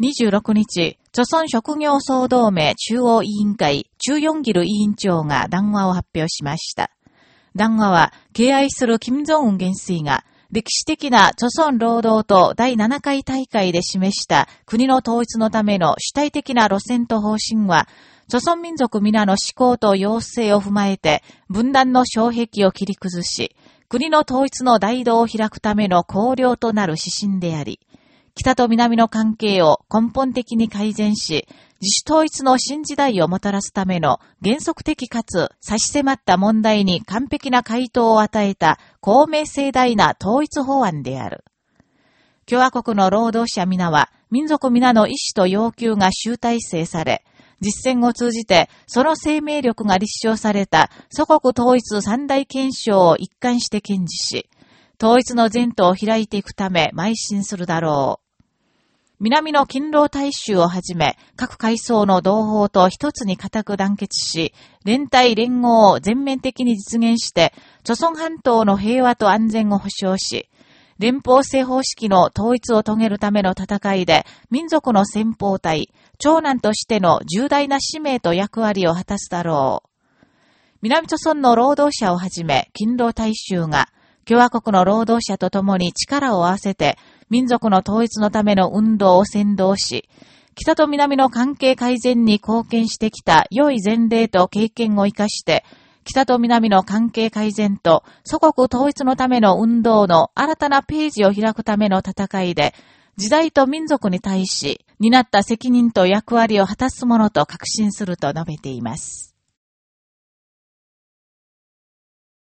26日、著村職業総同盟中央委員会中四ギル委員長が談話を発表しました。談話は、敬愛する金正恩元帥が、歴史的な著村労働党第7回大会で示した国の統一のための主体的な路線と方針は、著村民族皆の思考と要請を踏まえて、分断の障壁を切り崩し、国の統一の大道を開くための綱領となる指針であり、北と南の関係を根本的に改善し、自主統一の新時代をもたらすための原則的かつ差し迫った問題に完璧な回答を与えた公明盛大な統一法案である。共和国の労働者皆は民族皆の意思と要求が集大成され、実践を通じてその生命力が立証された祖国統一三大憲章を一貫して堅持し、統一の前途を開いていくため邁進するだろう。南の勤労大衆をはじめ、各階層の同胞と一つに固く団結し、連帯連合を全面的に実現して、著村半島の平和と安全を保障し、連邦制方式の統一を遂げるための戦いで、民族の先方隊、長男としての重大な使命と役割を果たすだろう。南朝村の労働者をはじめ、勤労大衆が、共和国の労働者と共に力を合わせて、民族の統一のための運動を先導し、北と南の関係改善に貢献してきた良い前例と経験を活かして、北と南の関係改善と祖国統一のための運動の新たなページを開くための戦いで、時代と民族に対し、担った責任と役割を果たすものと確信すると述べています。